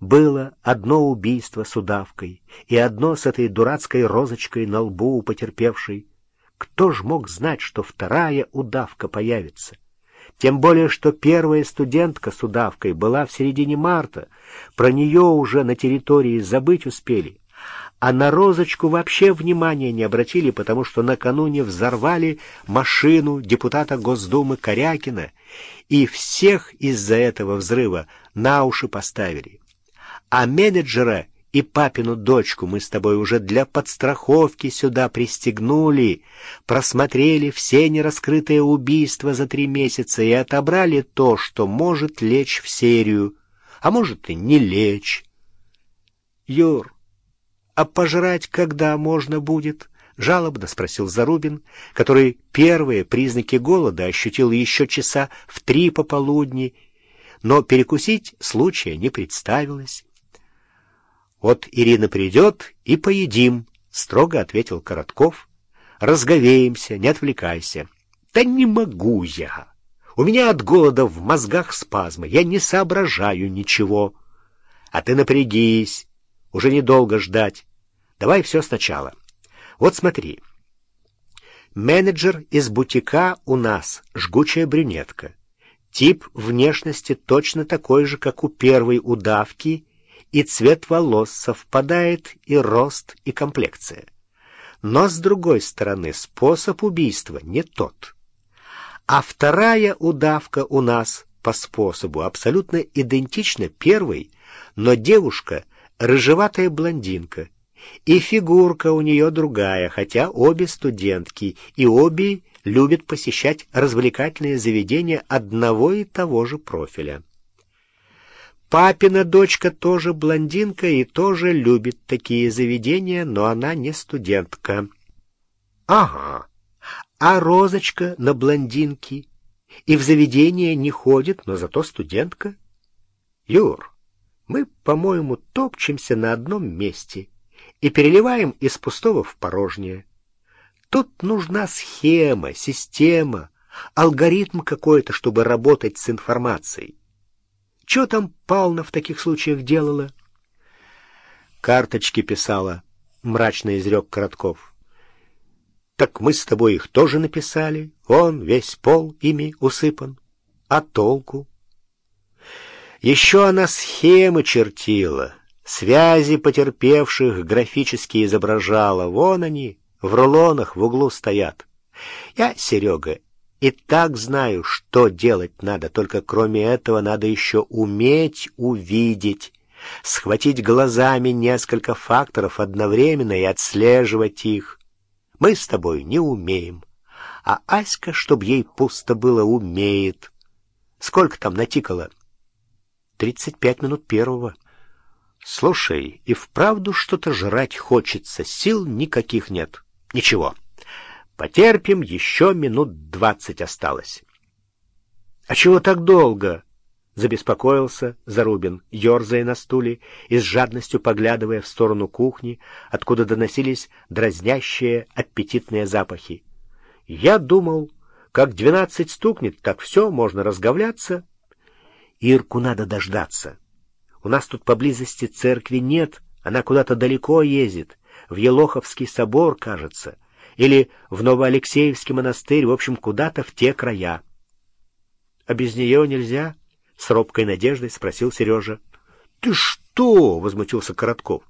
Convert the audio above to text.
было одно убийство с удавкой и одно с этой дурацкой розочкой на лбу у потерпевшей. Кто ж мог знать, что вторая удавка появится? Тем более, что первая студентка с удавкой была в середине марта. Про нее уже на территории забыть успели. А на розочку вообще внимания не обратили, потому что накануне взорвали машину депутата Госдумы Корякина, и всех из-за этого взрыва на уши поставили. А менеджера и папину дочку мы с тобой уже для подстраховки сюда пристегнули, просмотрели все нераскрытые убийства за три месяца и отобрали то, что может лечь в серию, а может и не лечь. Юр, а пожрать когда можно будет? — жалобно спросил Зарубин, который первые признаки голода ощутил еще часа в три пополудни, но перекусить случая не представилось. Вот Ирина придет и поедим, — строго ответил Коротков. Разговеемся, не отвлекайся. Да не могу я. У меня от голода в мозгах спазмы, я не соображаю ничего. А ты напрягись, уже недолго ждать. Давай все сначала. Вот смотри. Менеджер из бутика у нас, жгучая брюнетка. Тип внешности точно такой же, как у первой удавки и цвет волос совпадает, и рост, и комплекция. Но, с другой стороны, способ убийства не тот. А вторая удавка у нас по способу абсолютно идентична первой, но девушка — рыжеватая блондинка, и фигурка у нее другая, хотя обе студентки, и обе любят посещать развлекательные заведения одного и того же профиля. Папина дочка тоже блондинка и тоже любит такие заведения, но она не студентка. Ага. А Розочка на блондинке и в заведение не ходит, но зато студентка. Юр, мы, по-моему, топчемся на одном месте и переливаем из пустого в порожнее. Тут нужна схема, система, алгоритм какой-то, чтобы работать с информацией. Что там Павловна в таких случаях делала? Карточки писала, мрачно изрек Коротков. Так мы с тобой их тоже написали. Он весь пол ими усыпан. А толку? Еще она схемы чертила, связи потерпевших графически изображала. Вон они, в рулонах в углу стоят. Я, Серега, и так знаю, что делать надо, только кроме этого надо еще уметь увидеть, схватить глазами несколько факторов одновременно и отслеживать их. Мы с тобой не умеем, а Аська, чтоб ей пусто было, умеет. Сколько там натикало? Тридцать пять минут первого. Слушай, и вправду что-то жрать хочется, сил никаких нет. Ничего. Потерпим, еще минут двадцать осталось. — А чего так долго? — забеспокоился Зарубин, ерзая на стуле и с жадностью поглядывая в сторону кухни, откуда доносились дразнящие аппетитные запахи. — Я думал, как двенадцать стукнет, так все, можно разговляться. Ирку надо дождаться. У нас тут поблизости церкви нет, она куда-то далеко ездит, в Елоховский собор, кажется. — или в Новоалексеевский монастырь, в общем, куда-то в те края. — А без нее нельзя? — с робкой надеждой спросил Сережа. — Ты что? — возмутился Коротков.